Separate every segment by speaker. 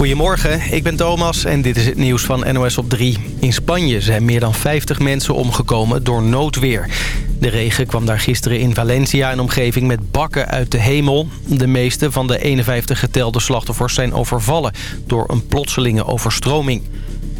Speaker 1: Goedemorgen, ik ben Thomas en dit is het nieuws van NOS op 3. In Spanje zijn meer dan 50 mensen omgekomen door noodweer. De regen kwam daar gisteren in Valencia en omgeving met bakken uit de hemel. De meeste van de 51 getelde slachtoffers zijn overvallen door een plotselinge overstroming.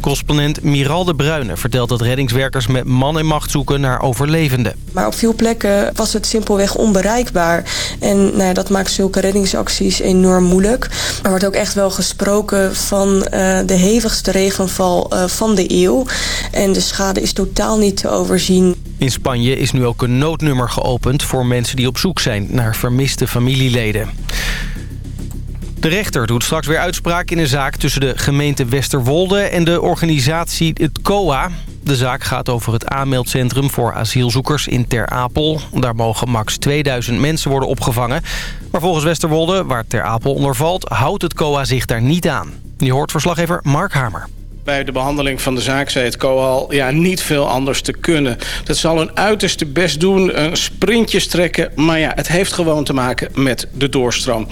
Speaker 1: Correspondent Miral de Bruyne vertelt dat reddingswerkers met man en macht zoeken naar overlevenden.
Speaker 2: Maar op veel plekken was het simpelweg onbereikbaar. En nou ja, dat maakt zulke reddingsacties enorm moeilijk. Er wordt ook echt wel gesproken van uh, de hevigste regenval uh, van de eeuw. En de schade is totaal niet te overzien.
Speaker 1: In Spanje is nu ook een noodnummer geopend voor mensen die op zoek zijn naar vermiste familieleden. De rechter doet straks weer uitspraak in een zaak tussen de gemeente Westerwolde en de organisatie het COA. De zaak gaat over het aanmeldcentrum voor asielzoekers in Ter Apel. Daar mogen max 2000 mensen worden opgevangen. Maar volgens Westerwolde, waar Ter Apel onder valt, houdt het COA zich daar niet aan. Je hoort verslaggever Mark Hamer.
Speaker 3: Bij de behandeling van de zaak zei het COAL ja, niet veel anders te kunnen. Dat zal een uiterste best doen, een sprintje strekken. Maar ja, het heeft gewoon te maken met de doorstroom.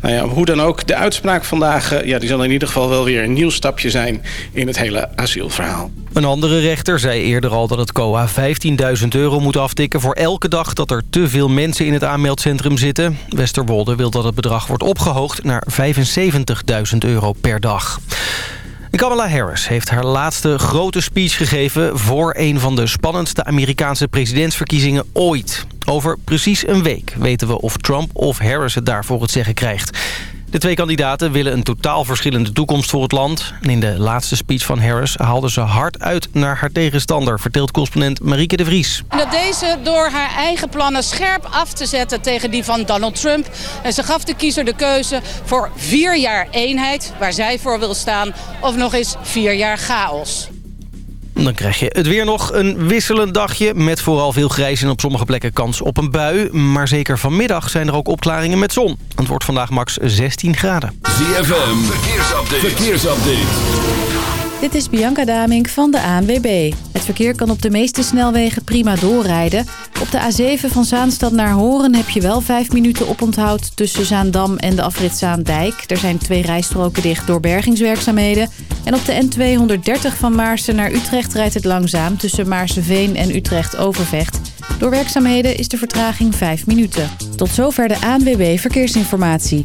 Speaker 3: Nou ja, hoe dan ook, de uitspraak vandaag ja, die zal in ieder geval wel weer een nieuw stapje zijn in het hele asielverhaal.
Speaker 1: Een andere rechter zei eerder al dat het COA 15.000 euro moet aftikken... voor elke dag dat er te veel mensen in het aanmeldcentrum zitten. Westerwolde wil dat het bedrag wordt opgehoogd naar 75.000 euro per dag. Kamala Harris heeft haar laatste grote speech gegeven... voor een van de spannendste Amerikaanse presidentsverkiezingen ooit. Over precies een week weten we of Trump of Harris het daarvoor het zeggen krijgt. De twee kandidaten willen een totaal verschillende toekomst voor het land. En in de laatste speech van Harris haalde ze hard uit naar haar tegenstander... vertelt correspondent Marieke de Vries.
Speaker 4: Dat deze door haar eigen plannen scherp af te zetten tegen die van Donald Trump. En ze gaf de kiezer de keuze voor vier jaar eenheid, waar zij voor wil staan... of nog eens vier jaar chaos.
Speaker 1: Dan krijg je het weer nog een wisselend dagje... met vooral veel grijs en op sommige plekken kans op een bui. Maar zeker vanmiddag zijn er ook opklaringen met zon. Het wordt vandaag max 16 graden.
Speaker 5: ZFM, verkeersupdate. verkeersupdate.
Speaker 6: Dit is Bianca Damink van de ANWB. Het verkeer kan op de meeste snelwegen prima doorrijden. Op de A7 van Zaanstad naar Horen heb je wel 5 minuten oponthoud... tussen Zaandam en de afrit Zaandijk. Er zijn twee rijstroken dicht door bergingswerkzaamheden. En op de N230 van Maarsen naar Utrecht rijdt het langzaam... tussen Maarseveen en Utrecht-Overvecht. Door werkzaamheden is de vertraging 5 minuten. Tot zover de ANWB Verkeersinformatie.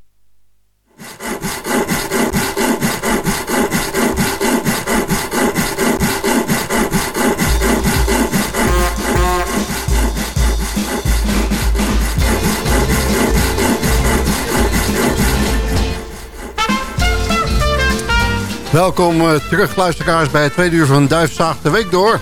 Speaker 7: Welkom uh, terug luisteraars bij het tweede uur van Duifzaag de Week door.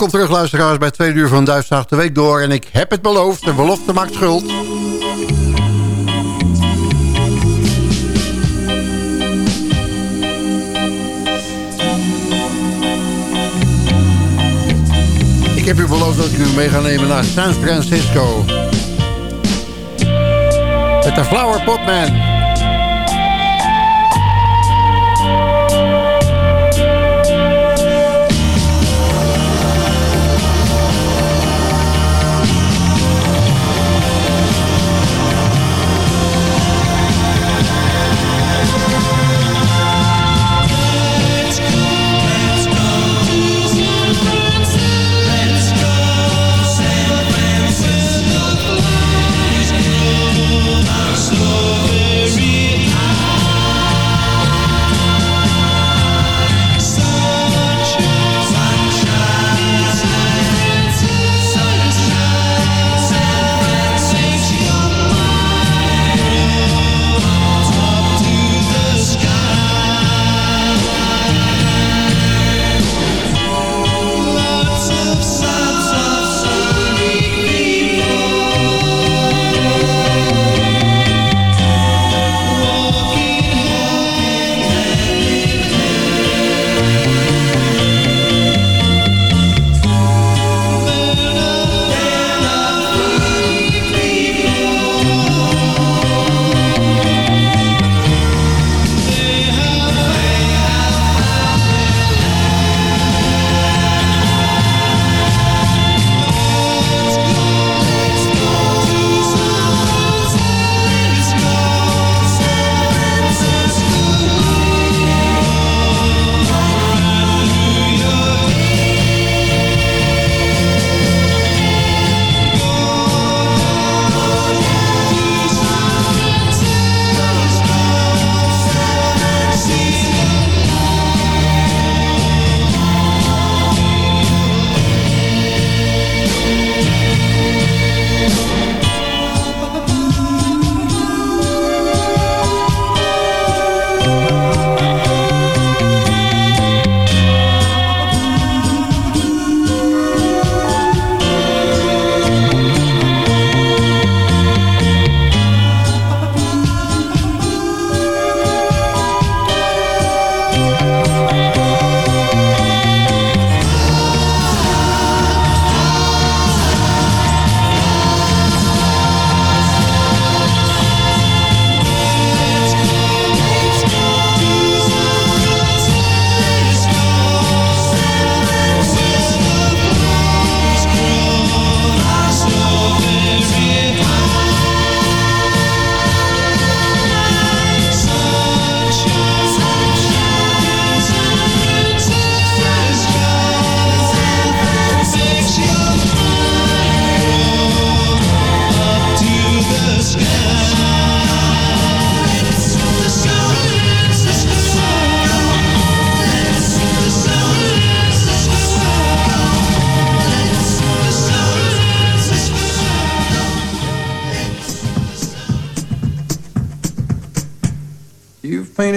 Speaker 7: Welkom terug luisteraars bij twee uur van Duifzaag de Week door. En ik heb het beloofd, de belofte maakt schuld. Ik heb u beloofd dat ik u mee ga nemen naar San Francisco. Met de Flower Potman.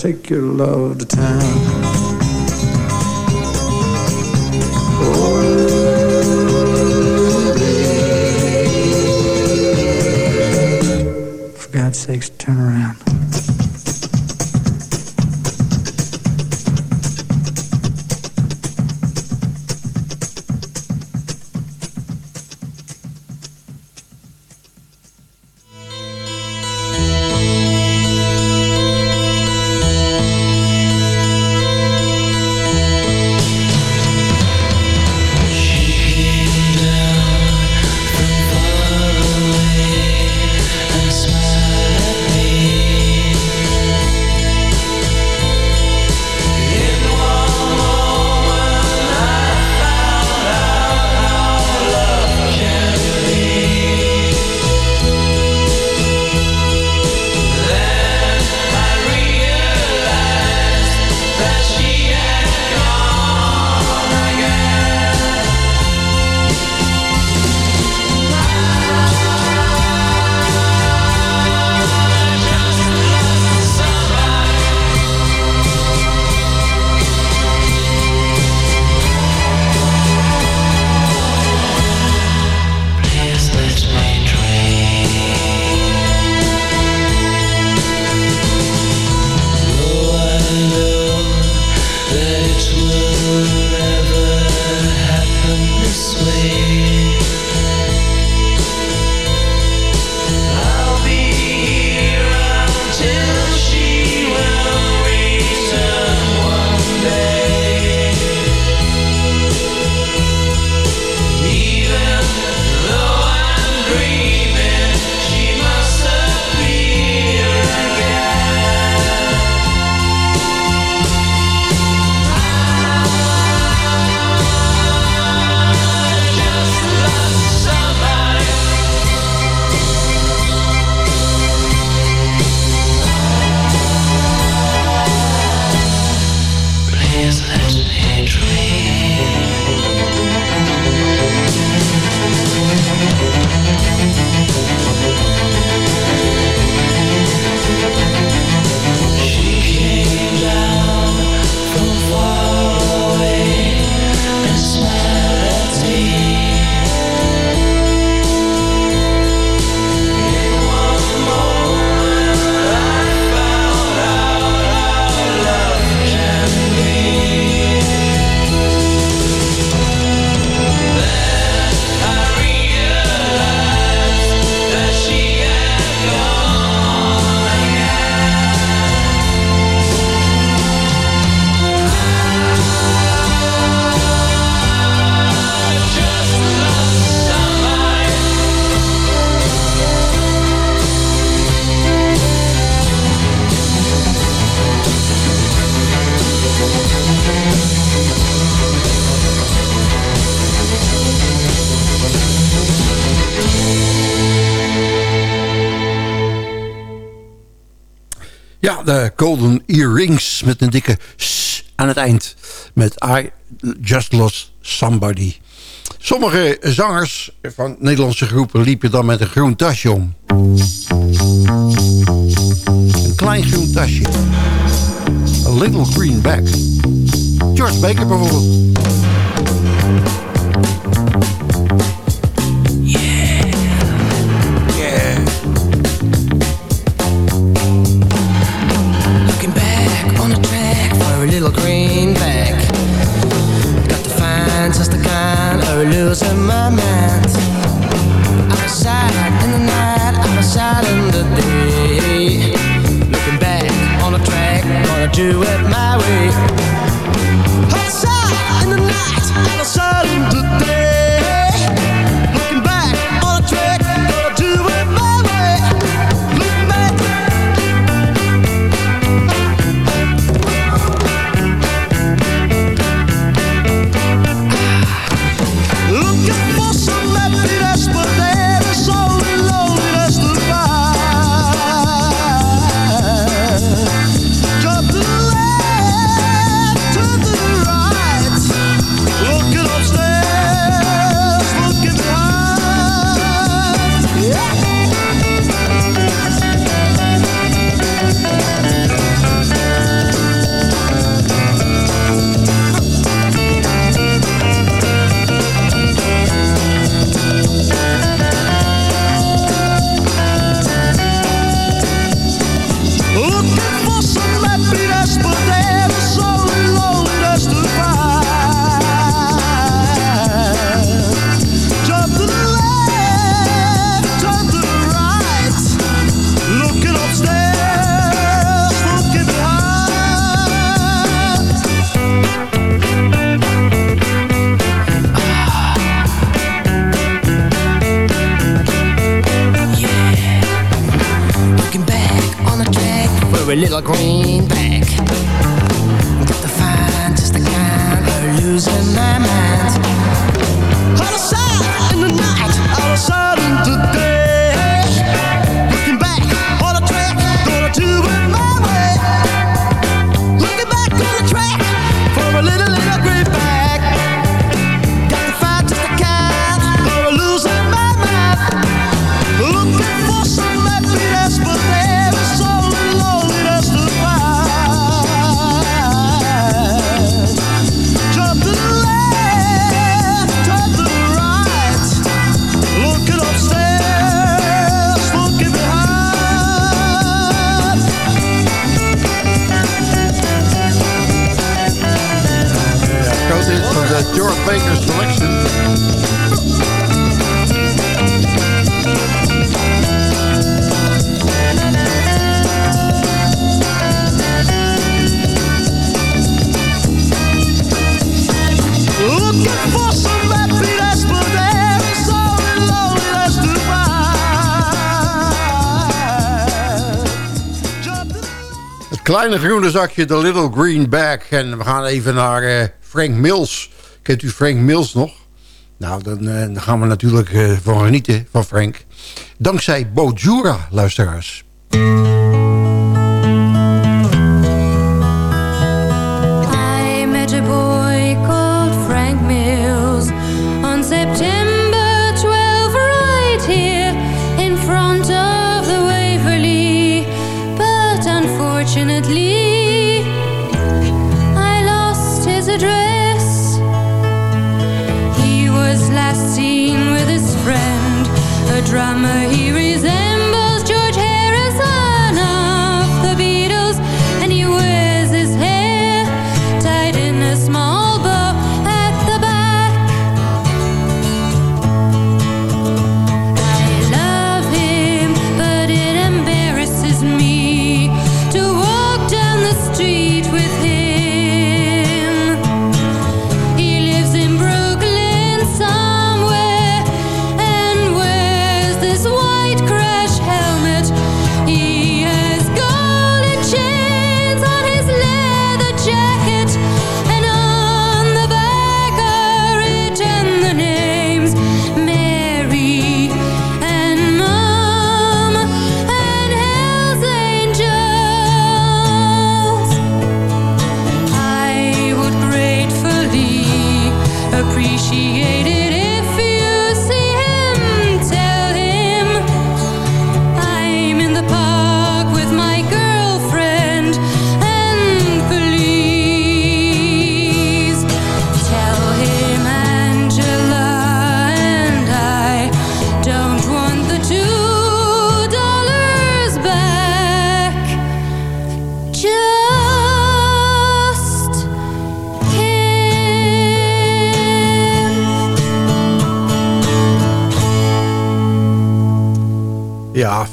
Speaker 8: Take your love to town.
Speaker 7: De Golden Earrings met een dikke s aan het eind. Met I Just Lost Somebody. Sommige zangers van Nederlandse groepen liepen dan met een groen tasje om. Een klein groen tasje. A little green bag. George Baker bijvoorbeeld.
Speaker 3: losing my mind. Outside in the night, outside in the day. Looking back on the track, gonna do it my way.
Speaker 9: George Baker Selection.
Speaker 3: Looking for somebody
Speaker 9: that's kleine groene zakje, de Little Green Bag. En we gaan even naar eh, Frank Mills. Kent u Frank Mills nog? Nou, dan, eh, dan gaan we natuurlijk eh, van genieten van Frank. Dankzij Bojura, luisteraars.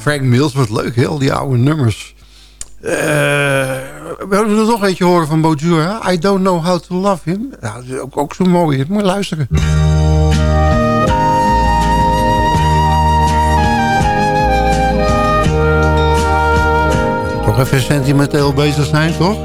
Speaker 10: Frank Mills,
Speaker 9: wat leuk. Heel die oude nummers. Eh, we willen er nog eentje horen van Bojura. I don't know how to love him. Dat is ook, ook zo mooi. Moet luisteren. Toch even sentimenteel bezig zijn, toch?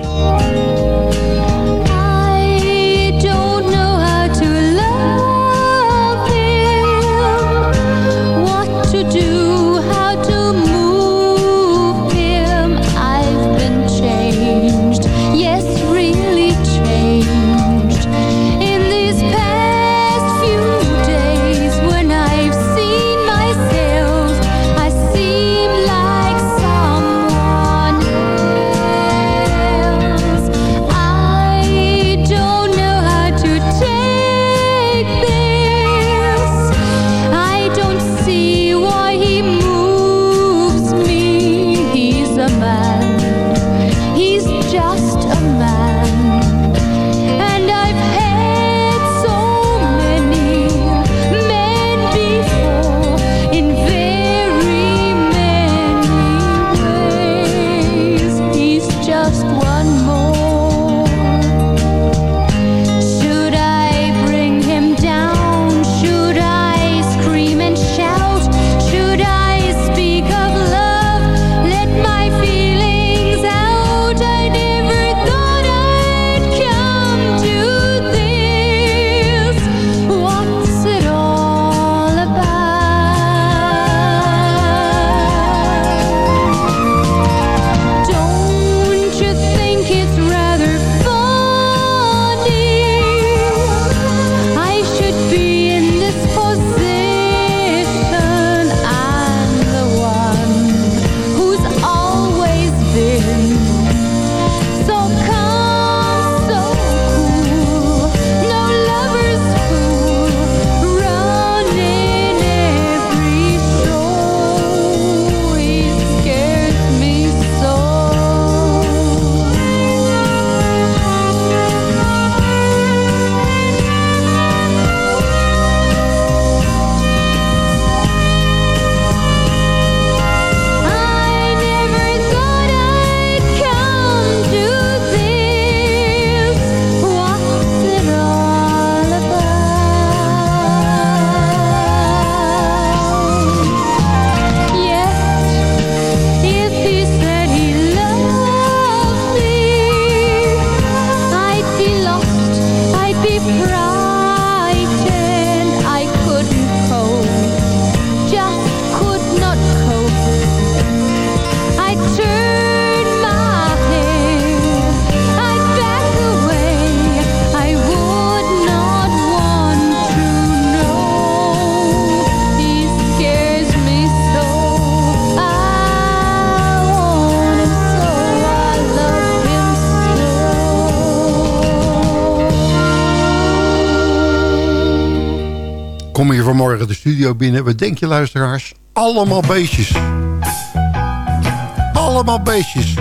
Speaker 9: De studio binnen. Wat denk je, luisteraars? Allemaal beestjes. Allemaal beestjes.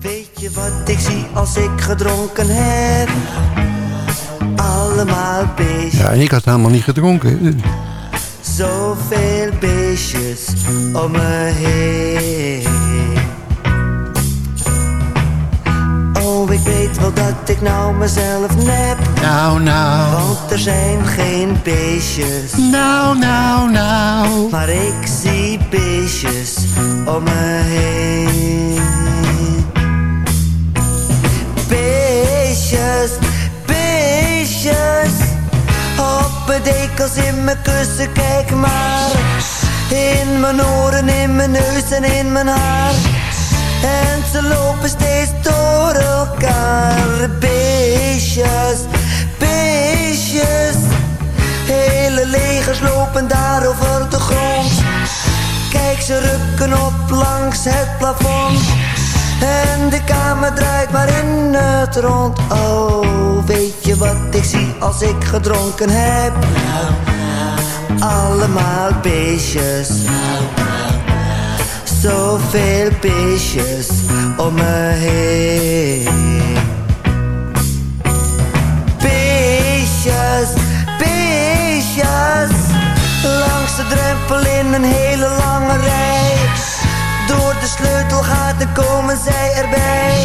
Speaker 11: Weet je wat ik zie als ik gedronken heb? Allemaal beestjes,
Speaker 9: Ja, en ik had helemaal niet gedronken.
Speaker 11: zoveel beestjes om me heen. Weet wel dat ik nou mezelf nep.
Speaker 9: Nou, nou.
Speaker 11: Want er zijn geen beestjes.
Speaker 9: Nou, nou, nou.
Speaker 11: Maar ik zie beestjes om me heen. Beestjes, beestjes. Op mijn dekels, in mijn kussen, kijk maar. In mijn oren, in mijn neus en in mijn haar. En ze lopen steeds door elkaar. Beestjes, beestjes. Hele legers lopen daar over de grond. Kijk, ze rukken op langs het plafond. En de kamer draait maar in het rond. Oh, weet je wat ik zie als ik gedronken heb? Allemaal beestjes. Zoveel beestjes om me heen. Beestjes, beestjes. Langs de drempel in een hele lange rij. Door de sleutelgaten komen zij erbij.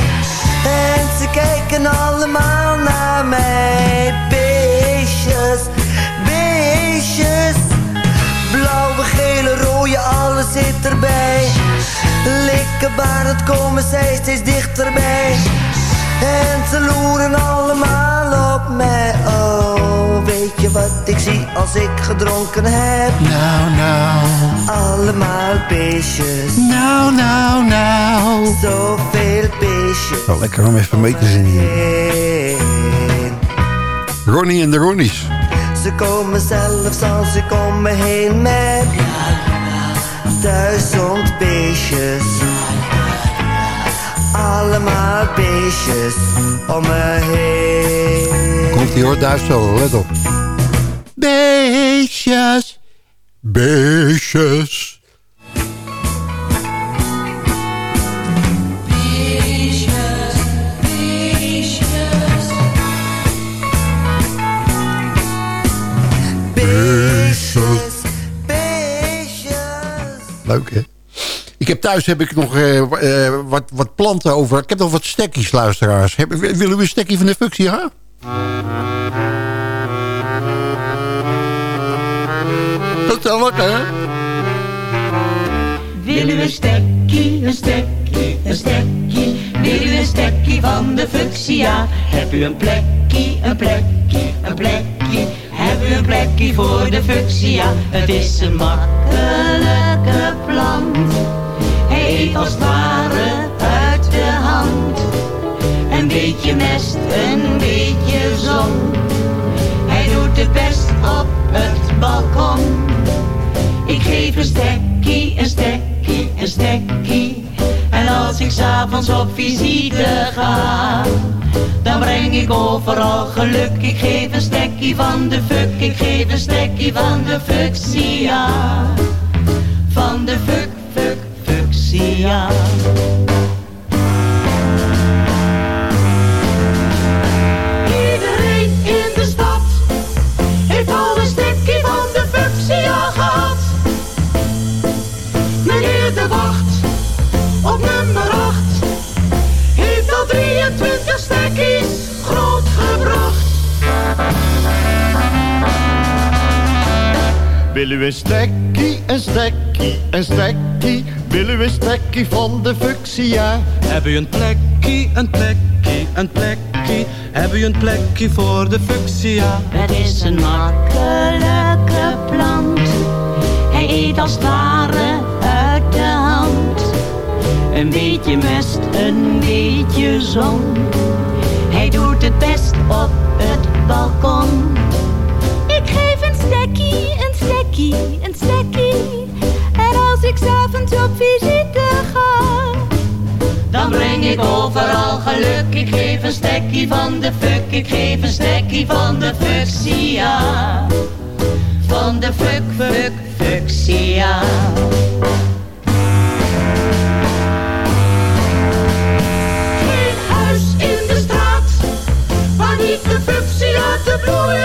Speaker 11: En ze kijken allemaal naar mij. Zit erbij. Likkenbaar, het komen zij steeds dichterbij. En ze loeren allemaal op mij. Oh, weet je wat ik zie als ik gedronken heb?
Speaker 7: Nou, nou.
Speaker 11: Allemaal beestjes.
Speaker 7: Nou, nou, nou.
Speaker 11: Zoveel beestjes.
Speaker 7: Wel lekker om even mee te zien hier. Ronnie en de Ronnies.
Speaker 11: Ze komen zelfs als ik om me heen met duizend beestjes. Allemaal beestjes om me heen.
Speaker 7: Komt hier hoor, duitsel, let op. Beestjes. Beestjes. Leuk hè? Ik heb thuis heb ik nog eh, eh, wat, wat planten over. Ik heb nog wat stekkies, luisteraars. Heb, willen we een stekkie van de functie, ha? Dat is wel lekker, hè?
Speaker 12: Willen we een stekkie, een stekkie, een stekkie? Willen we een stekkie van de fuchsia? Heb u een plekje, een plekje, een plekje? Heb u een plekje voor de fuchsia? Het is een makkelijke plant. Hij als het ware uit de hand. Een beetje mest, een beetje zon. Hij doet het best op het balkon. Ik geef een stekkie, ik s'avonds op visite ga, dan breng ik overal geluk. Ik geef een stekkie van de fuck, ik geef een stekkie van de fuchsia. Van de fuck, fuck, fuchsia.
Speaker 13: Willen we een stekkie, een stekkie, een stekkie? Willen we een stekkie van de fuchsia?
Speaker 14: Heb u een plekje, een plekje, een plekje? Heb u een plekje voor de fuchsia?
Speaker 12: Het is een makkelijke plant. Hij eet als ware uit de hand. Een beetje mest, een beetje zon. Hij doet het best op het balkon.
Speaker 9: Een stekkie. En als ik s'avonds op visite ga,
Speaker 12: Dan breng ik overal geluk. Ik geef een stekkie van de fuck. Ik geef een stekkie van de fuchsia. Van de fuck, fuck, fuchsia. Geen huis in de straat waar niet de fuchsia te bloeien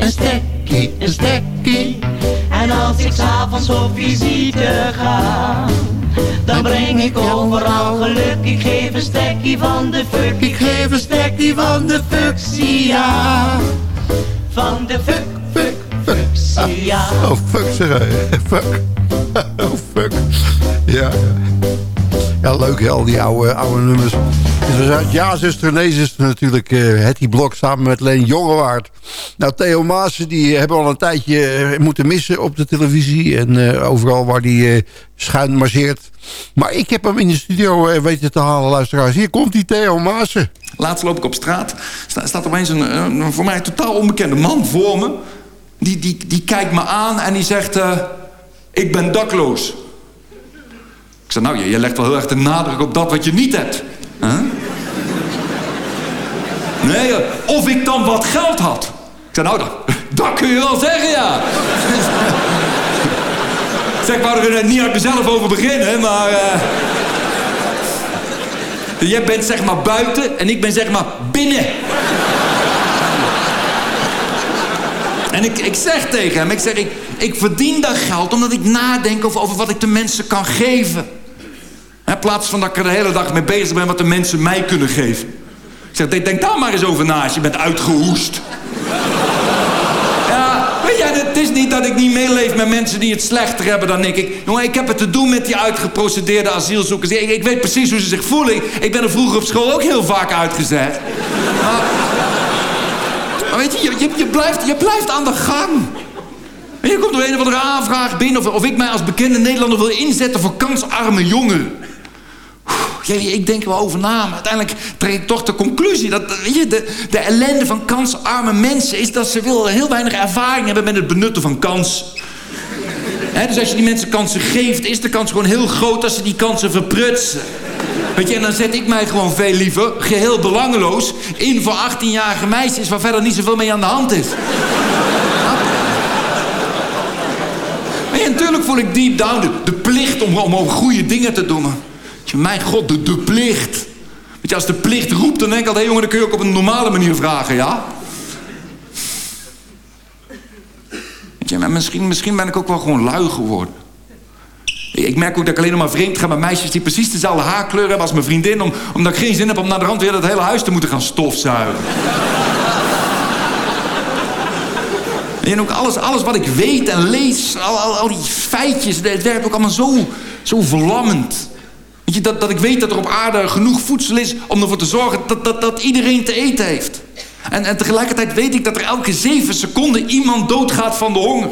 Speaker 12: ik s'avonds op visite ga, dan breng ik overal geluk. Ik geef een stekkie van de fuck, ik geef een stekkie van de fuchsia. Van de fuck, fuck, fuchsia.
Speaker 7: Oh, fuck zeg hij. Fuck. Oh, fuck. Ja. Ja, leuk hè, al die oude, oude nummers. Het uit Ja, zuster, nee, zuster natuurlijk. eh Hetty Blok samen met Leen Jongewaard. Nou, Theo Maassen, die hebben al een tijdje eh, moeten missen op de televisie. En eh, overal waar die eh, schuin marcheert. Maar ik heb hem in de studio eh, weten te halen, luisteraars. Hier komt die Theo Maassen.
Speaker 15: Laatst loop ik op straat. Sta, staat opeens een, voor mij totaal onbekende man voor me. Die, die, die kijkt me aan en die zegt... eh, ik ben dakloos. Ik zeg, nou, je, legt wel heel erg de nadruk op dat wat je niet hebt. Huh? Nee, eh, of ik dan wat geld had. Ik zeg, nou, dat, kun je wel zeggen, ja. zeg, ik wou er niet uit mezelf over beginnen, maar... eh, Jij bent zeg maar buiten en ik ben zeg maar binnen. En ik, ik zeg tegen hem, ik zeg, ik, ik verdien dat geld omdat ik nadenk over wat ik de mensen kan geven. Plaats van dat ik er de hele dag mee bezig ben wat de mensen mij kunnen geven. Ik zeg, denk daar maar eens over na als je bent uitgehoest. Ja, weet je, het is niet dat ik niet meeleef met mensen die het slechter hebben dan ik. ik ik heb het te doen met die uitgeprocedeerde asielzoekers. Ik, weet precies hoe ze zich voelen. Ik, ben er vroeger op school ook heel vaak uitgezet. Maar, weet je, je, je, je blijft, je blijft aan de gang. En je komt door een of andere aanvraag binnen... Of, of ik mij als bekende Nederlander wil inzetten voor kansarme jongeren. Ik denk wel over na, maar uiteindelijk trek ik toch de conclusie... dat weet je, de, de ellende van kansarme mensen is dat ze wel heel weinig ervaring hebben... met het benutten van kans. Dus als je die mensen kansen geeft, is de kans gewoon heel groot... dat ze die kansen verprutsen. Weet je, en dan zet ik mij gewoon veel liever, geheel belangeloos... in voor 18-jarige meisjes waar verder niet zoveel mee aan de hand is. Ja, natuurlijk voel ik deep down de, plicht om, om over goede dingen te doen. Mijn god, de, plicht. Weet je, als de plicht roept, dan denk ik altijd... hé jongen, dan kun je ook op een normale manier vragen, ja? Weet je, misschien ben ik ook wel gewoon lui geworden. Ik merk ook dat ik alleen nog maar vreemd ga met meisjes... die precies dezelfde haarkleur hebben als mijn vriendin... Om, omdat ik geen zin heb om naar de rand weer het hele huis te moeten gaan stofzuigen. En ook alles, alles wat ik weet en lees, al, al, al die feitjes, het werkt ook allemaal zo, zo verlammend. Dat, dat ik weet dat er op aarde genoeg voedsel is om ervoor te zorgen dat, dat, dat iedereen te eten heeft. En, en tegelijkertijd weet ik dat er elke zeven seconden iemand doodgaat van de honger.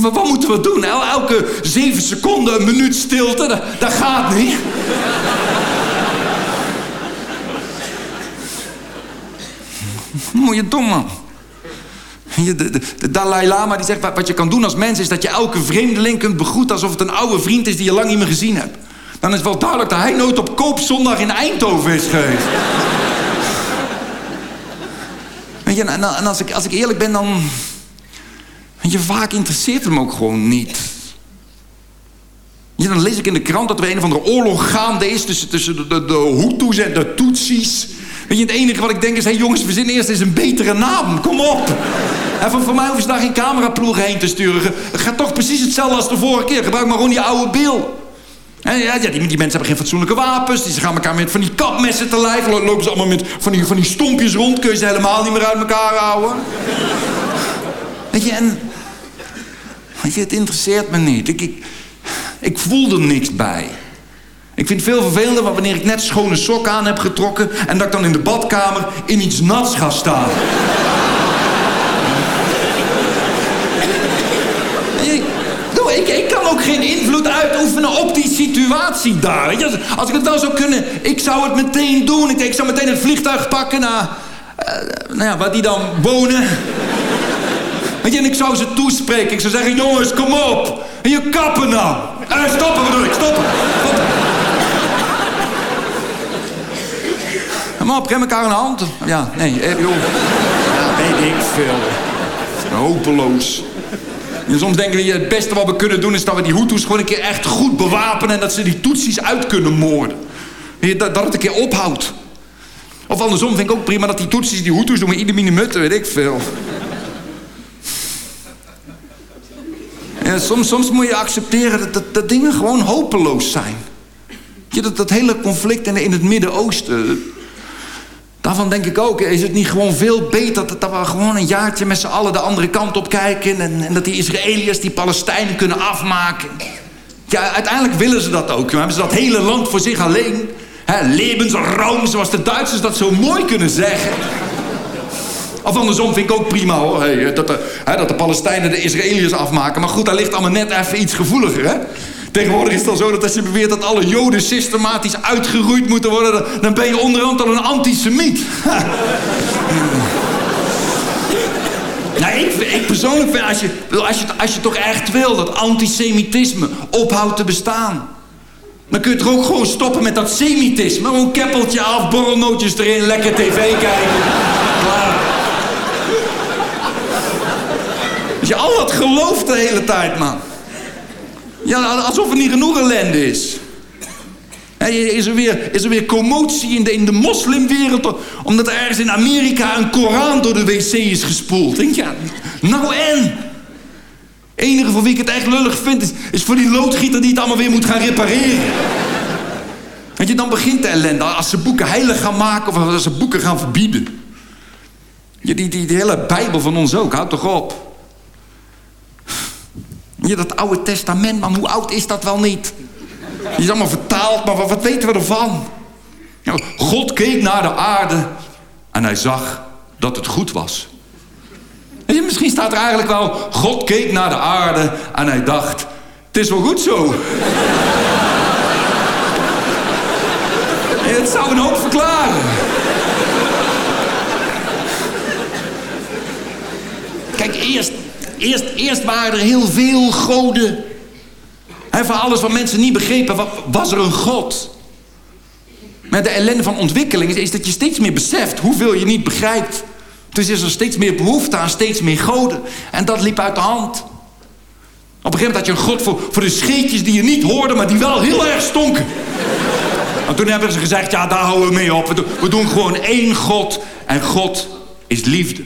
Speaker 15: Wat moeten we doen? El- Elke zeven seconden een minuut stilte, dat, gaat niet. Moet je dom, man. De, de, Dalai Lama die zegt, wat je kan doen als mens... is dat je elke vreemdeling kunt begroeten... alsof het een oude vriend is die je lang niet meer gezien hebt. Dan is wel duidelijk dat hij nooit op koopzondag in Eindhoven is geweest. Weet je, en, als, ik, als ik eerlijk ben, dan... Weet je, vaak interesseert het me ook gewoon niet. Ja, dan lees ik in de krant dat er een of andere oorlog gaande is... tussen, tussen de, de, Hutus en de Tutsis. Weet je, het enige wat ik denk is... hé hey jongens, verzin eerst eens een betere naam. Kom op. En voor, mij hoeven ze daar geen cameraploeg heen te sturen. Het gaat toch precies hetzelfde als de vorige keer. Gebruik maar gewoon die oude bil. Ja, die, mensen hebben geen fatsoenlijke wapens. Die, ze gaan elkaar met van die kapmessen te lijf. Lo- Lopen ze allemaal met van die, van die stompjes rond. Kun je ze helemaal niet meer uit elkaar houden. Weet je, en... Het interesseert me niet. Ik, ik, voel er niks bij. Ik vind het veel vervelender wanneer ik net schone sok aan heb getrokken... en dat ik dan in de badkamer in iets nats ga staan. ik, nou, ik, ik ook geen invloed uitoefenen op die situatie daar. Als, ik het wel zou kunnen, ik zou het meteen doen. Ik, ik zou meteen het vliegtuig pakken naar... eh, nou ja, waar die dan wonen. Weet je, en ik zou ze toespreken. Ik zou zeggen, jongens, kom op. En je kappen nou. Eh, stoppen bedoel ik, stoppen. stoppen. Maar op, geef elkaar een hand. Ja, nee, eh. Ja, weet ik veel. Hopeloos. En soms denken we, het beste wat we kunnen doen... is dat we die Hutus gewoon een keer echt goed bewapenen... en dat ze die Tutsis uit kunnen moorden. Je, Dat, dat het een keer ophoudt. Of andersom vind ik ook prima dat die Tutsis die Hutus doen... met ieder mini mutten, weet ik veel. Ja, soms, soms moet je accepteren dat, dat, dat dingen gewoon hopeloos zijn. Ja, dat, dat hele conflict in het Midden-Oosten... Daarvan denk ik ook, is het niet gewoon veel beter... dat, we gewoon een jaartje met z'n allen de andere kant op kijken... en, en dat die Israëliërs die Palestijnen kunnen afmaken. Ja, uiteindelijk willen ze dat ook. Dan hebben ze dat hele land voor zich alleen. Hè, levensraum, zoals de Duitsers dat zo mooi kunnen zeggen. Of andersom vind ik ook prima hoor. Hey, dat, de, dat de Palestijnen de Israëliërs afmaken. Maar goed, daar ligt allemaal net even iets gevoeliger. Hè? Tegenwoordig is het al zo dat als je beweert dat alle Joden systematisch uitgeroeid moeten worden... dan- ben je onderhand al een antisemiet. Nou, ik, persoonlijk vind, als je, als, je, als je toch echt wil dat antisemitisme ophoudt te bestaan... dan kun je toch ook gewoon stoppen met dat semitisme. Gewoon keppeltje af, borrelnootjes erin, lekker tv kijken. Klaar. Dat je al dat gelooft de hele tijd, man. Ja, alsof er niet genoeg ellende is. Is er, weer, is er weer commotie in de, in de moslimwereld... omdat er ergens in Amerika een Koran door de wc is gespoeld? Denk je, nou en? enige voor wie ik het echt lullig vind... is, is voor die loodgieter die het allemaal weer moet gaan repareren. Weet je, dan begint de ellende. Als ze boeken heilig gaan maken of als ze boeken gaan verbieden. Die, die, die hele Bijbel van ons ook, houd toch op. Ja, dat Oude Testament, man, hoe oud is dat wel niet? Die is allemaal vertaald, maar wat, weten we ervan? God keek naar de aarde en hij zag dat het goed was. Misschien staat er eigenlijk wel... God keek naar de aarde en hij dacht... Het is wel goed zo. Het zou een hoop verklaren. Kijk, eerst, eerst, eerst waren er heel veel goden. En voor alles wat mensen niet begrepen, wa- was er een God. Maar de ellende van ontwikkeling is, dat je steeds meer beseft hoeveel je niet begrijpt. Dus is er steeds meer behoefte aan steeds meer goden. En dat liep uit de hand. Op een gegeven moment had je een god voor, voor de scheetjes die je niet hoorde, maar die wel heel erg stonken. En toen hebben ze gezegd, ja, daar houden we mee op. We doen gewoon één God. En God is liefde.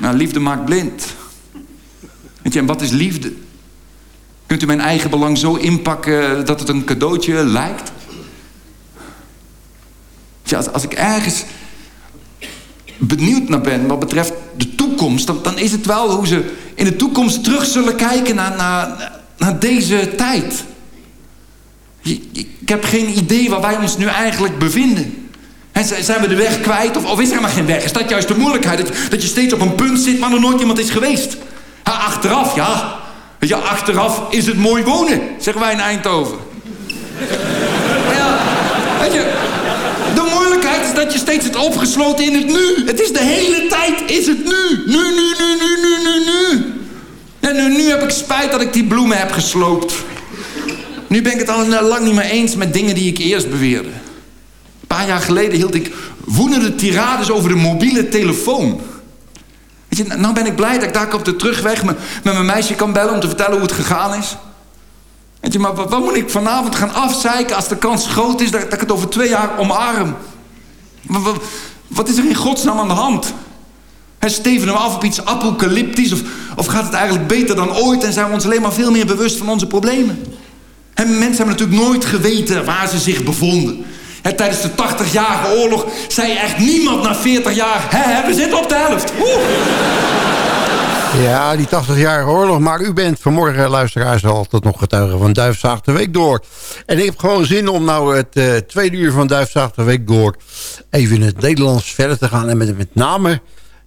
Speaker 15: Nou, liefde maakt blind. Weet je, en wat is liefde? Kunt u mijn eigen belang zo inpakken dat het een cadeautje lijkt? Als, als ik ergens benieuwd naar ben wat betreft de toekomst... Dan, dan is het wel hoe ze in de toekomst terug zullen kijken naar, naar, naar deze tijd. Je- Ik heb geen idee waar wij ons nu eigenlijk bevinden. Z- zijn we de weg kwijt of, of is er helemaal geen weg? Is dat juist de moeilijkheid? Dat, dat je steeds op een punt zit waar nog nooit iemand is geweest? Ja, achteraf, ja. Je, achteraf is het mooi wonen, zeggen wij in Eindhoven. Ja, weet je, de moeilijkheid is dat je steeds zit opgesloten in het nu. Het is de hele tijd, is het nu. Nu, nu, nu, nu, nu, nu, nu. En nu, nu heb ik spijt dat ik die bloemen heb gesloopt. Nu ben ik het al lang niet meer eens met dingen die ik eerst beweerde. Een paar jaar geleden hield ik woedende tirades over de mobiele telefoon. Weet je, nou ben ik blij dat ik daar op de terugweg me- met mijn meisje kan bellen om te vertellen hoe het gegaan is. Weet je, maar wat, moet ik vanavond gaan afzeiken als de kans groot is dat, ik het over twee jaar omarm? Wat, wat, is er in godsnaam aan de hand? He, steven we af op iets apocalyptisch? Of, of gaat het eigenlijk beter dan ooit en zijn we ons alleen maar veel meer bewust van onze problemen? En mensen hebben natuurlijk nooit geweten waar ze zich bevonden. Hè, tijdens de 80-jarige oorlog zei echt niemand na 40 jaar... Hè, we zitten op de helft.
Speaker 7: Ja, die 80-jarige oorlog. Maar u bent vanmorgen, luisteraars, altijd nog getuige van Duifzaag de Week Door. En ik heb gewoon zin om nou het eh, tweede uur van Duifzaag de Week Door... even in het Nederlands verder te gaan. En met, met name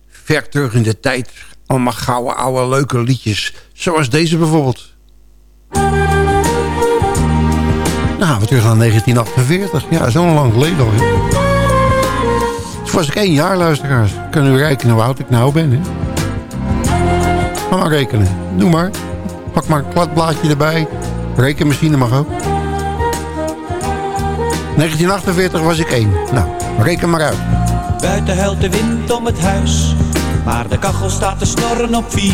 Speaker 7: ver terug in de tijd. Allemaal gouden, oude, leuke liedjes. Zoals deze bijvoorbeeld. Nou, we terug naar 1948. Ja, zo lang geleden al. was ik één jaar, luisteraars. Kunnen u rekenen hoe oud ik nou ben, hè? Ga maar rekenen. Doe maar. Pak maar een kladblaadje erbij. Rekenmachine mag ook. 1948 was ik één. Nou, reken maar uit.
Speaker 16: Buiten huilt de wind om het huis, maar de kachel staat te snorren op vier.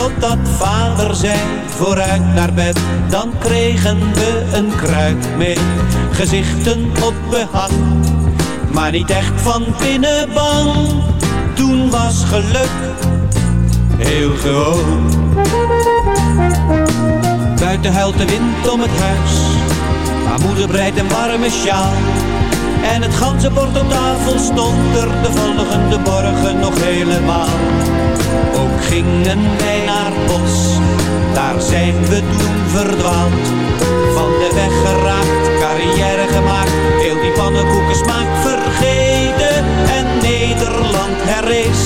Speaker 16: Totdat vader zei, vooruit naar bed, dan kregen we een kruik mee. Gezichten op behang, maar niet echt van binnen bang. Toen was geluk heel gewoon. Buiten huilt de wind om het huis, maar moeder breidt een warme sjaal. En het ganzenbord op tafel stond er de volgende morgen nog helemaal. Ook gingen wij naar bos, daar zijn we toen verdwaald. Van de weg geraakt, carrière gemaakt, heel die pannenkoeken smaak vergeten. En Nederland herrees,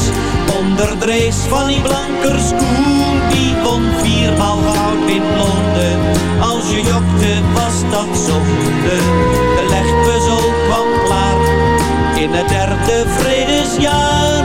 Speaker 16: onder de race van die blankers Koen. Die won viermaal goud in Londen, als je jokte was dat zonde. De legpuzzel kwam klaar, in het derde vredesjaar.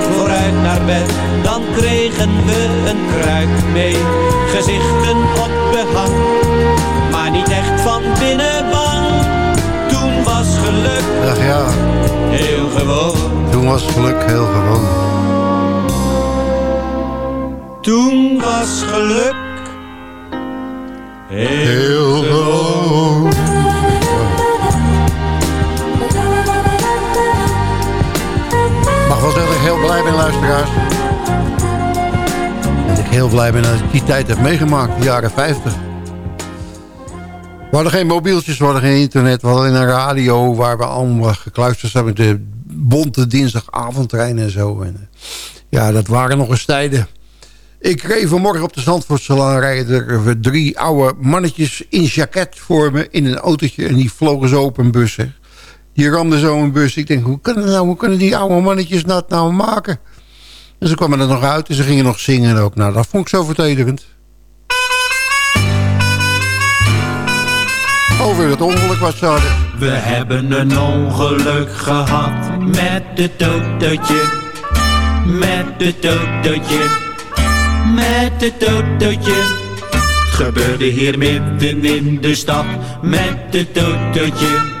Speaker 16: naar bed, dan kregen we een kruik mee. Gezichten op behang, maar niet echt van binnen bang. Toen was geluk
Speaker 7: Ach ja,
Speaker 16: heel gewoon.
Speaker 7: toen was geluk heel gewoon.
Speaker 16: Toen was geluk
Speaker 7: Heel gewoon. Dat ik heel blij ben, luisteraars. Dat ik heel blij ben dat ik die tijd heb meegemaakt, de jaren 50. We hadden geen mobieltjes, we hadden geen internet. We hadden een radio waar we allemaal gekluisterd zijn met de bonte dinsdagavondtrein en zo. En, eh, ja, dat waren nog eens tijden. Ik reed vanmorgen op de Zandvoortselaan rijden er drie oude mannetjes in jacket voor me in een autootje. En die vlogen zo op een bus. Die ramden zo een bus. Ik denk, hoe kunnen, nou, kunnen die oude mannetjes dat nou maken? En ze kwamen er nog uit en ze gingen nog zingen ook. Nou, dat vond ik zo vertederend. Over het ongeluk wat ze hadden.
Speaker 16: We hebben een ongeluk gehad met het autootje. Met het autootje. Met het. Het gebeurde hier midden in de stad. Met het autootje.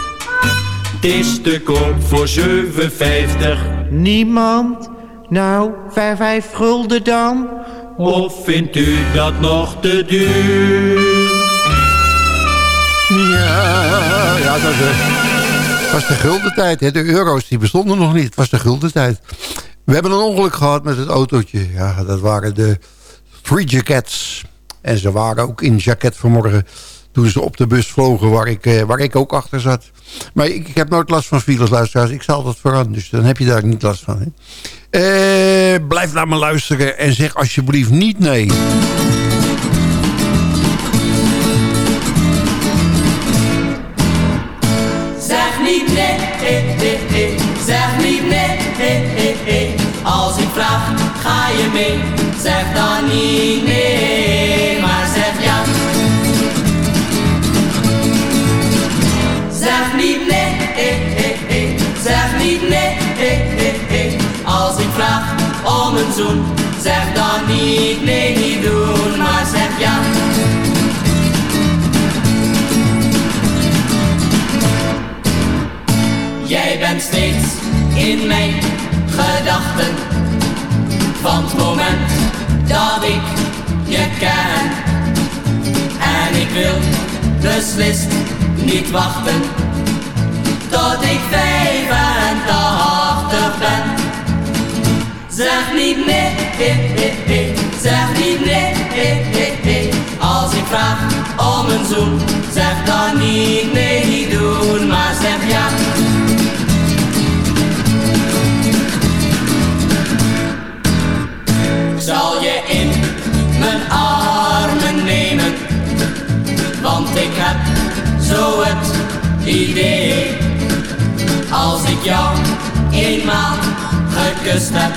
Speaker 16: Het is te koop voor 7,50.
Speaker 17: Niemand? Nou, vijf, vijf gulden dan?
Speaker 16: Of vindt u dat nog te duur?
Speaker 7: Ja, ja dat eh, was de gulden tijd. Hè? De euro's die bestonden nog niet. Het was de gulden tijd. We hebben een ongeluk gehad met het autootje. Ja, dat waren de Three Jackets. En ze waren ook in jacket vanmorgen toen ze op de bus vlogen waar ik, eh, waar ik ook achter zat. Maar ik, ik heb nooit last van files, luisteraars. Ik zal dat vooraan, dus dan heb je daar niet last van. Hè? Eh, blijf naar me luisteren en zeg alsjeblieft niet nee.
Speaker 18: Zeg niet nee, eh, eh. zeg niet nee, eh, eh. Als ik vraag, ga je mee? Zeg dan niet nee, zeg dan niet nee, niet doen, maar zeg ja. Jij bent steeds in mijn gedachten. Van het moment dat ik je ken. En ik wil beslist niet wachten. Tot ik 85 ben Zeg niet nee, eh, eh, eh. zeg niet nee, eh, eh, eh. Als ik vraag om een zoen, zeg dan niet nee, niet doen, maar zeg ja. Zal je in mijn armen nemen, want ik heb zo het idee. Als ik jou eenmaal gekust heb,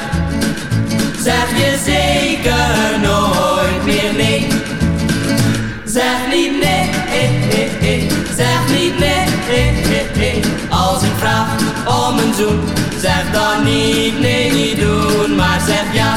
Speaker 18: zeg je zeker nooit meer nee. Zeg niet nee, eh, eh, eh. zeg niet nee, eh. Als ik vraag om een zoen, zeg dan niet nee, niet doen, maar zeg ja.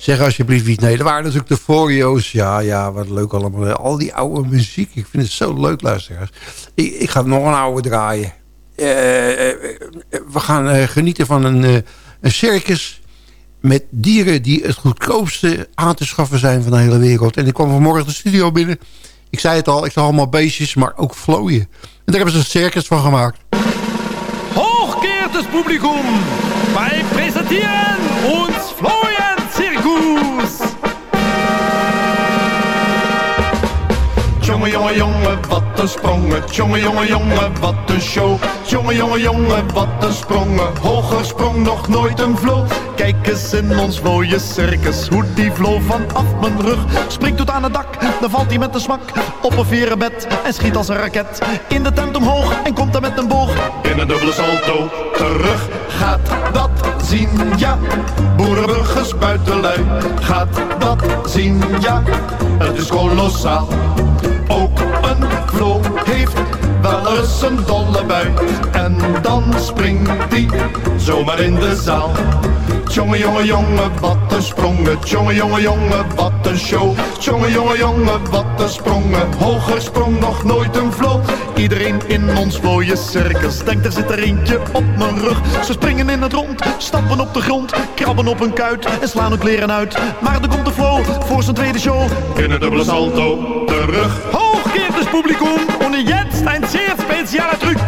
Speaker 18: Zeg
Speaker 7: alsjeblieft niet nee. Er waren natuurlijk de Forio's. Ja, ja, wat leuk allemaal. Al die oude muziek. Ik vind het zo leuk, luisteraars. Ik, ik ga nog een oude draaien. Eh, eh, we gaan eh, genieten van een, eh, een circus... met dieren die het goedkoopste aan te schaffen zijn van de hele wereld. En ik kwam vanmorgen de studio binnen. Ik zei het al, ik zag allemaal beestjes, maar ook vlooien. En daar hebben ze een circus van gemaakt.
Speaker 19: Hochgeehrtes Publikum, wij presentieren ons Florian-Circus.
Speaker 13: Jongen, jongen, jongen, wat een sprongen. Jongen, jongen, jongen, wat een show. Jongen, jongen, jongen, wat een sprongen. Hoger sprong nog nooit een vlo. Kijk eens in ons mooie circus. Hoe die vlo vanaf mijn rug. Springt tot aan het dak, dan valt hij met een smak. Op een veren bed en schiet als een raket. In de tent omhoog en komt er met een boog. In een dubbele salto terug. Gaat dat zien, ja. Boerenburgers buitenlui. Gaat dat zien, ja. Het is kolossaal. Vlo heeft wel eens een dolle bui. En dan springt hij zomaar in de zaal. Tjonge, jonge, jonge, wat een sprongen. Tjonge, jonge, jonge, wat een show. Tjonge, jonge, jonge, wat een sprongen. Hoger sprong nog nooit een vlo. Iedereen in ons mooie circus denkt er zit er eentje op mijn rug. Ze springen in het rond, stappen op de grond, krabben op een kuit en slaan hun kleren uit. Maar er komt de flow voor zijn tweede show. In een dubbele salto terug. Hoog Hochgeehrtes Publikum, und jetzt ein sehr spezieller Truc.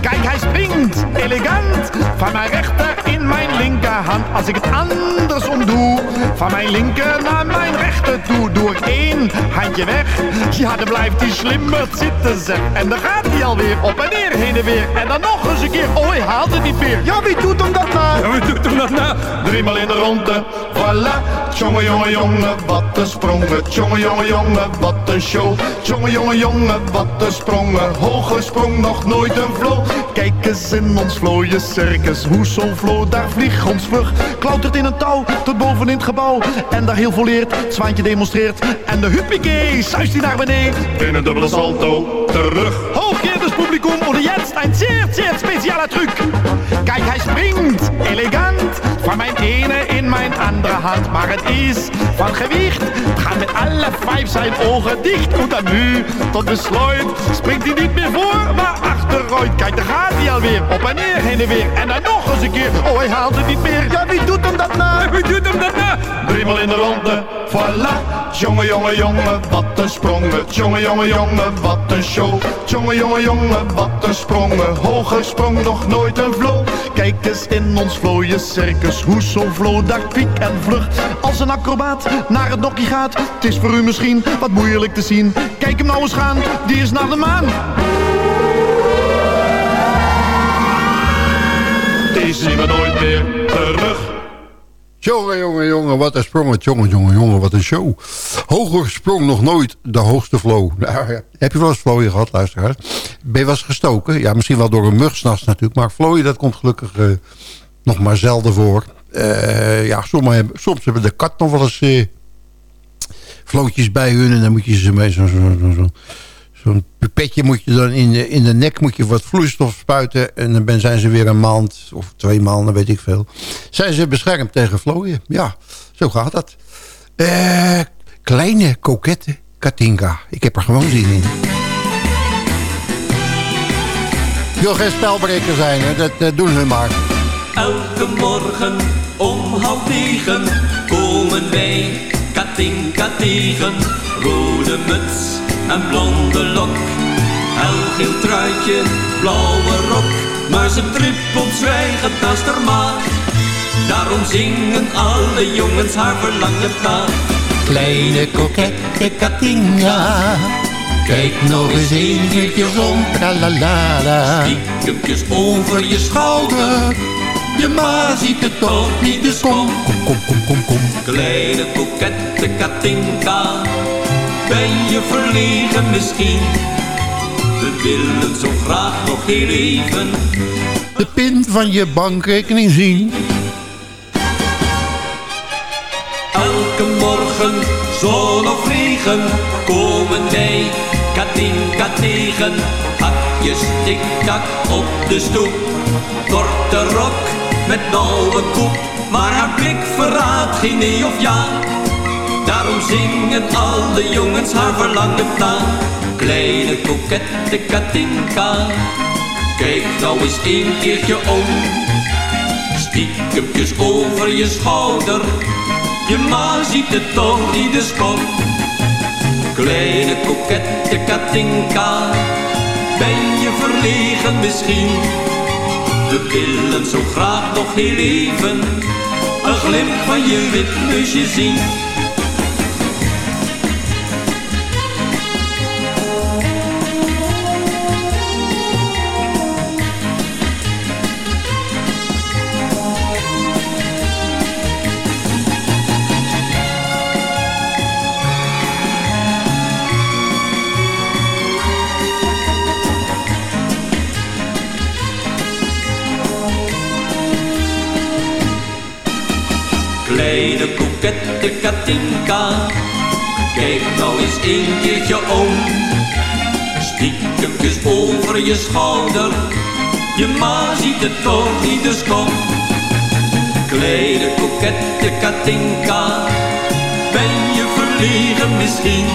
Speaker 13: Kijk, hij springt elegant van mijn rechter in mijn linkerhand. Als ik het andersom doe, van mijn linker naar mijn rechter toe, doe ik één handje weg. Ja, dan blijft hij slimmer zitten, zeg. En dan gaat hij alweer op en neer, heen en weer. En dan nog eens een keer, oh, hij haalt het niet meer. Ja, wie doet hem dat nou?
Speaker 20: Ja, wie doet hem dat nou?
Speaker 13: Driemaal in de ronde, voilà. Tjonge, jonge, jonge, wat een sprongen. Tjonge, jonge, jonge, wat een show. Tjonge, jonge, jonge, wat een sprongen. Hoge sprong, nog nooit een flow. Kijk eens in ons vlooie circus. Hoe zo'n flow, daar vliegt ons vlug. Klautert in een touw, tot boven in het gebouw. En daar heel volleerd, het zwaantje demonstreert. En de huppakee, zuist hij naar beneden. In een dubbele salto, terug. Hooggeerders publikum, und jetzt ein zeer, zeer speciale truc. Kijk, hij springt, elegant. Van mijn ene mijn andere hand. Maar het is van gewicht. Het gaat met alle vijf zijn ogen dicht. En dan nu, tot besluit, springt hij niet meer voor, maar achteruit. Kijk, daar gaat hij alweer. Op en neer, heen en weer. En dan nog eens een keer. Oh, hij haalt het niet meer. Ja, wie doet hem dat nou?
Speaker 20: Wie doet hem dat nou?
Speaker 13: Driemaal in de ronde, voilà. Jongen, jongen, jongen, wat een sprongen. Jongen, jongen, jongen, wat een show. Jongen, jongen, jongen, wat een sprongen. Hoger sprong, nog nooit een flow. Kijk eens in ons vlooie circus. Hoe flow daar piek en vlug. Als een acrobaat naar het nokkie gaat. Het is voor u misschien wat moeilijk te zien. Kijk hem nou eens gaan, die is naar de maan. Die zien we nooit meer terug.
Speaker 7: Jongen, jongen, jongen, wat een sprong. Jongen, jongen, jongen, wat een show. Hoger sprong nog nooit de hoogste flow. Nou. Heb je wel eens vlooien gehad, luisteraars? Ben je wel eens gestoken? Ja, misschien wel door een mug 's nachts natuurlijk. Maar vlooien, dat komt gelukkig eh, nog maar zelden voor. Eh, ja, hebben, soms hebben de kat nog wel eens eh, vlootjes bij hun. En dan moet je ze mee zo'n zo, zo, zo, pipetje moet je dan in de, in de nek moet je wat vloeistof spuiten. En dan ben, zijn ze weer een maand of twee maanden, weet ik veel. Zijn ze beschermd tegen vlooien? Ja, zo gaat dat. Eh, kleine kokette Katinka. Ik heb er gewoon zin in. Ik wil geen spelbreker zijn, hè. Dat, dat doen hun maar.
Speaker 21: Elke morgen om half negen komen wij Katinka tegen. Rode muts en blonde lok. Helgeel truitje, blauwe rok. Maar ze trippelt zwijgend naast haar maag. Daarom zingen alle jongens haar verlangen na.
Speaker 7: Kleine kokette Katinka. Kijk nog eens een keertje rond, tralalala.
Speaker 21: Stiekempjes over je schouder. Je ma ziet het toch niet, dus kom.
Speaker 7: Kom, kom, kom, kom, kom.
Speaker 21: Kleine kokette Katinka. Ben je verlegen misschien? We willen zo graag nog heel even.
Speaker 7: De pin van je bankrekening zien.
Speaker 21: Elke morgen, zon of regen, komen wij Katinka tegen. Hakjes tik-tak op de stoep. Korte rok met nauwe koep, maar haar blik verraadt geen nee of ja. Daarom zingen alle jongens haar verlangen na. Kleine kokette Katinka, kijk nou eens een keertje om. Stiekempjes over je schouder, je ma ziet het toch niet, dus kom. Kleine kokette Katinka, ben je verlegen misschien? We willen zo graag nog heel even, een glimp van je wipneusje zien. Kokette Katinka, kijk nou eens een keertje om. Stiekempjes over je schouder, je ma ziet het toch niet, dus kom. Kleine kokette Katinka, ben je verlegen misschien?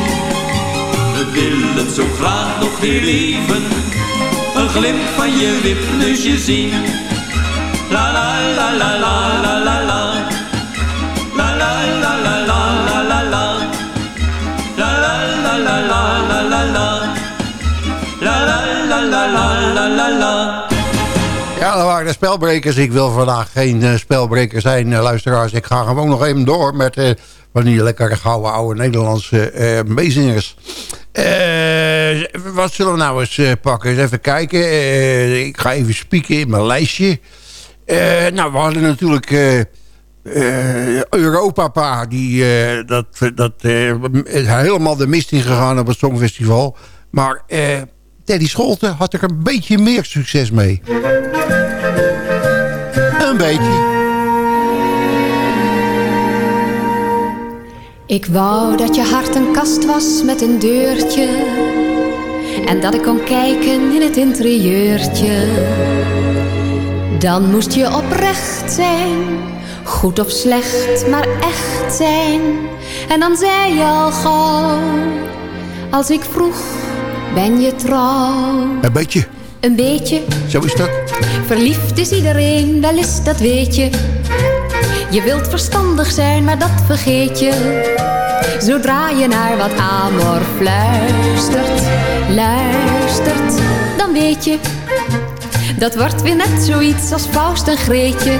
Speaker 21: We willen zo graag nog heel even, een glimp van je wipneusje zien. La la la la la.
Speaker 7: Waren de spelbrekers. Ik wil vandaag geen uh, spelbreker zijn, uh, luisteraars. Ik ga gewoon nog even door met uh, van die lekkere gouden oude Nederlandse uh, meezingers. wat zullen we nou eens pakken? Even kijken. ik ga even spieken in mijn lijstje. nou, we hadden natuurlijk... Europa-pa, die dat, dat helemaal de mist in gegaan op het Songfestival. Maar Teddy Scholten had er een beetje meer succes mee. Een beetje.
Speaker 9: Ik wou dat je hart een kast was met een deurtje En dat ik kon kijken in het interieurtje Dan moest je oprecht zijn Goed of slecht, maar echt zijn En dan zei je al gauw Als ik vroeg, ben je trouw
Speaker 7: Een beetje
Speaker 9: Een beetje
Speaker 7: Zo is dat
Speaker 9: Verliefd is iedereen, wel eens dat weet je je wilt verstandig zijn, maar dat vergeet je. Zodra je naar wat amor fluistert, luistert, dan weet je. Dat wordt weer net zoiets als Faust en Greetje.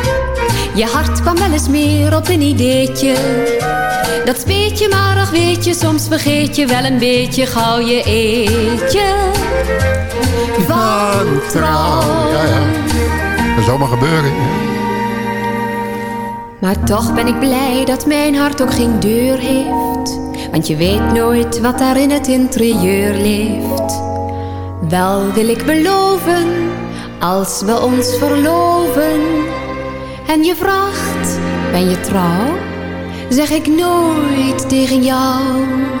Speaker 9: Je hart kwam wel eens meer op een ideetje. Dat speet je maar, ach weet je, soms vergeet je wel een beetje gauw je eetje. Van trouw.
Speaker 7: Ja, ja. Dat zou maar gebeuren.
Speaker 9: Maar toch ben ik blij dat mijn hart ook geen deur heeft. Want je weet nooit wat daar in het interieur leeft. Wel wil ik beloven, als we ons verloven. En je vraagt, ben je trouw? Zeg ik nooit tegen jou.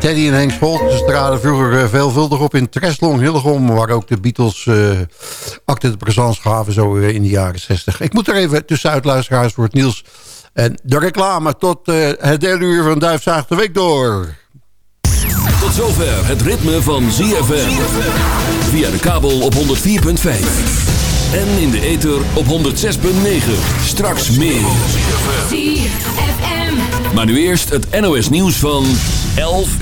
Speaker 7: Teddy en Henk Scholten traden vroeger eh, veelvuldig op in Treslong, Hillegom... waar ook de Beatles uh, acte de présence gaven zo uh, in de jaren 60. Ik moet er even tussenuit luisteraars voor het nieuws. En de reclame tot uh, het derde uur van Duifzaag de Week door.
Speaker 5: Tot zover het ritme van ZFM. Via de kabel op 104.5. En in de ether op 106.9. Straks meer. Maar nu eerst het NOS nieuws van 11